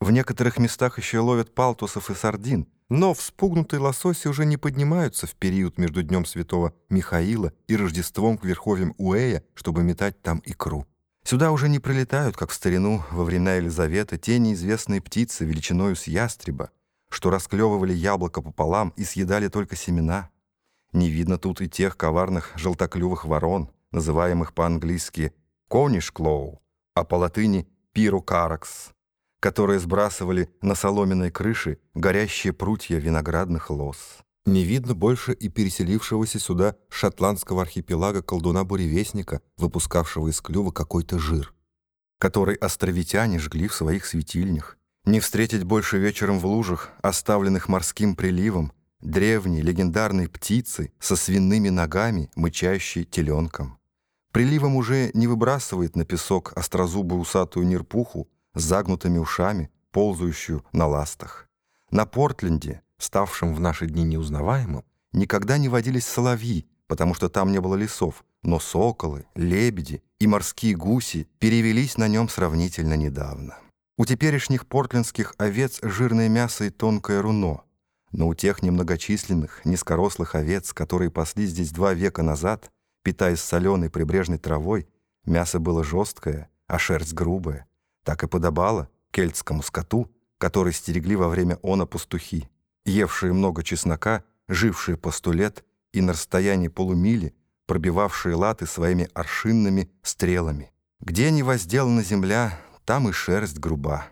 В некоторых местах еще ловят палтусов и сардин, но вспугнутые лососи уже не поднимаются в период между Днем Святого Михаила и Рождеством к верховьям Уэя, чтобы метать там икру. Сюда уже не прилетают, как в старину во времена Елизаветы, те неизвестные птицы величиною с ястреба, что расклевывали яблоко пополам и съедали только семена. Не видно тут и тех коварных желтоклювых ворон, называемых по-английски «конишклоу», а по латыни «пирукаракс», которые сбрасывали на соломенной крыше горящие прутья виноградных лоз. Не видно больше и переселившегося сюда шотландского архипелага колдуна-буревестника, выпускавшего из клюва какой-то жир, который островитяне жгли в своих светильнях. Не встретить больше вечером в лужах, оставленных морским приливом, древней легендарной птицы со свиными ногами, мычащей теленком. Приливом уже не выбрасывает на песок острозубую усатую нерпуху, с загнутыми ушами, ползающую на ластах. На Портленде, ставшем в наши дни неузнаваемым, никогда не водились соловьи, потому что там не было лесов, но соколы, лебеди и морские гуси перевелись на нем сравнительно недавно. У теперешних портлендских овец жирное мясо и тонкое руно, но у тех немногочисленных, низкорослых овец, которые пасли здесь два века назад, питаясь соленой прибрежной травой, мясо было жесткое, а шерсть грубая, так и подобало кельтскому скоту, который стерегли во время она пастухи, евшие много чеснока, жившие по сто лет и на расстоянии полумили пробивавшие латы своими аршинными стрелами. Где не возделана земля, там и шерсть груба.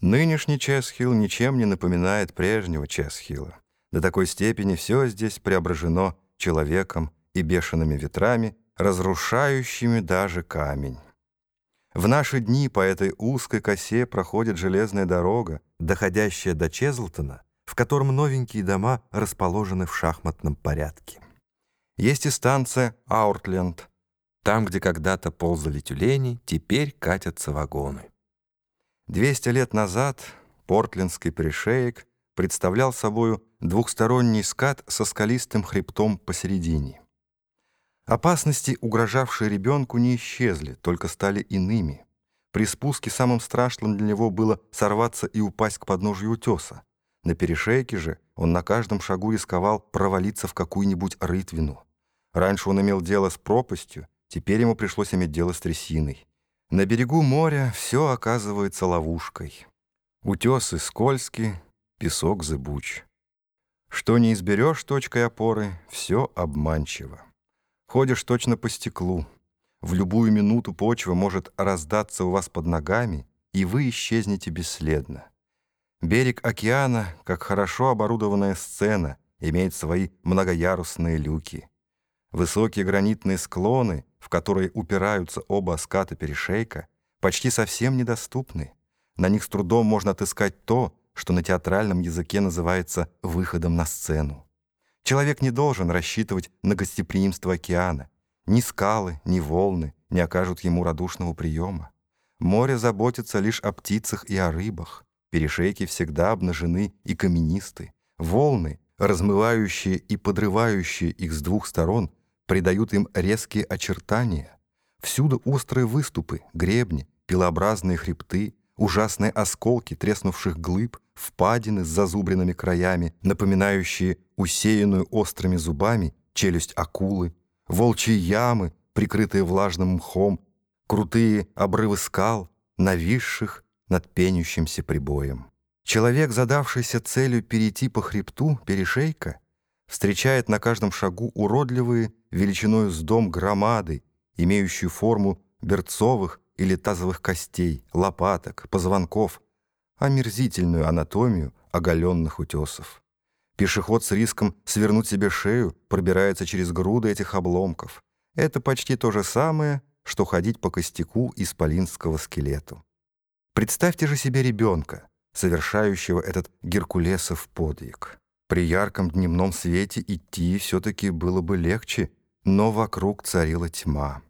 Нынешний Чесхилл ничем не напоминает прежнего Чесхилла. До такой степени все здесь преображено человеком и бешеными ветрами, разрушающими даже камень. В наши дни по этой узкой косе проходит железная дорога, доходящая до Чезлтона, в котором новенькие дома расположены в шахматном порядке. Есть и станция Ауртленд. Там, где когда-то ползали тюлени, теперь катятся вагоны. Двести лет назад Портлендский перешеек представлял собою двухсторонний скат со скалистым хребтом посередине. Опасности, угрожавшие ребенку, не исчезли, только стали иными. При спуске самым страшным для него было сорваться и упасть к подножию утеса. На перешейке же он на каждом шагу рисковал провалиться в какую-нибудь рытвину. Раньше он имел дело с пропастью, теперь ему пришлось иметь дело с трясиной. На берегу моря все оказывается ловушкой. Утесы скользкие, песок зыбуч. Что не изберешь точкой опоры, все обманчиво. Ходишь точно по стеклу. В любую минуту почва может раздаться у вас под ногами, и вы исчезнете бесследно. Берег океана, как хорошо оборудованная сцена, имеет свои многоярусные люки. Высокие гранитные склоны, в которые упираются оба ската перешейка, почти совсем недоступны. На них с трудом можно отыскать то, что на театральном языке называется выходом на сцену. Человек не должен рассчитывать на гостеприимство океана. Ни скалы, ни волны не окажут ему радушного приема. Море заботится лишь о птицах и о рыбах. Перешейки всегда обнажены и каменисты. Волны, размывающие и подрывающие их с двух сторон, придают им резкие очертания. Всюду острые выступы, гребни, пилообразные хребты, ужасные осколки треснувших глыб, впадины с зазубренными краями, напоминающие усеянную острыми зубами челюсть акулы, волчьи ямы, прикрытые влажным мхом, крутые обрывы скал, нависших над пенящимся прибоем. Человек, задавшийся целью перейти по хребту перешейка, встречает на каждом шагу уродливые величиною с дом громады, имеющие форму берцовых или тазовых костей, лопаток, позвонков, омерзительную анатомию оголенных утесов. Пешеход с риском свернуть себе шею пробирается через груды этих обломков. Это почти то же самое, что ходить по костяку исполинского скелету. Представьте же себе ребенка, совершающего этот геркулесов подвиг. При ярком дневном свете идти все-таки было бы легче, но вокруг царила тьма.